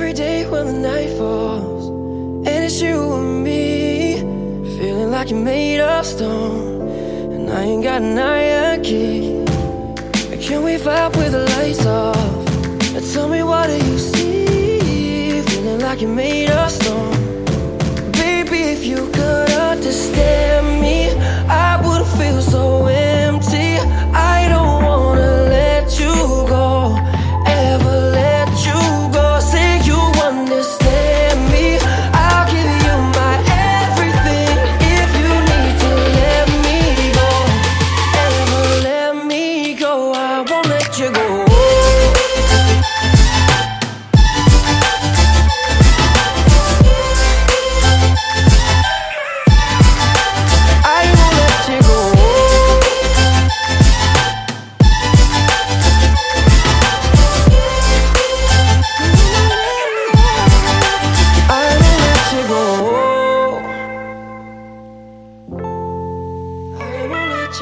Every day when the night falls, and it's you and me, feeling like you're made of stone, and I ain't got an iron key. Can we vibe with the lights off? And tell me what do you see? Feeling like you're made of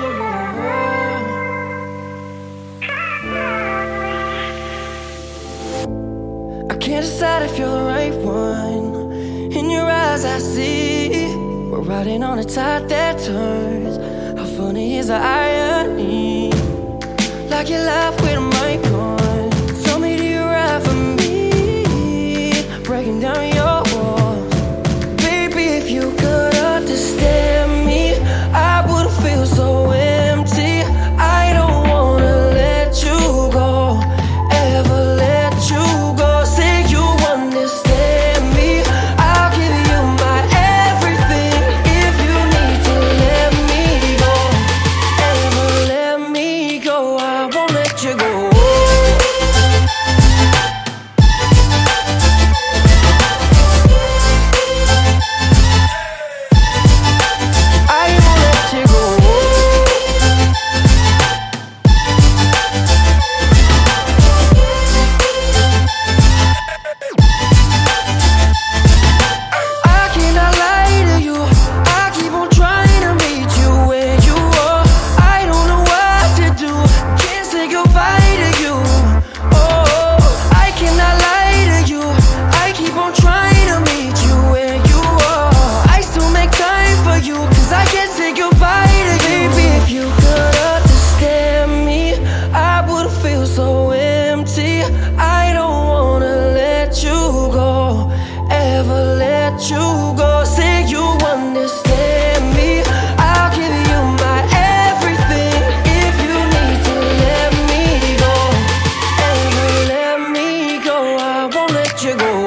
I can't decide if you're the right one. In your eyes, I see we're riding on a tide that turns. How funny is the irony? Like you laugh with a mic on. Tell me, do you ride for me? Breaking down your let you go. Say you understand me. I'll give you my everything if you need to let me go. Let me go, I won't let you go.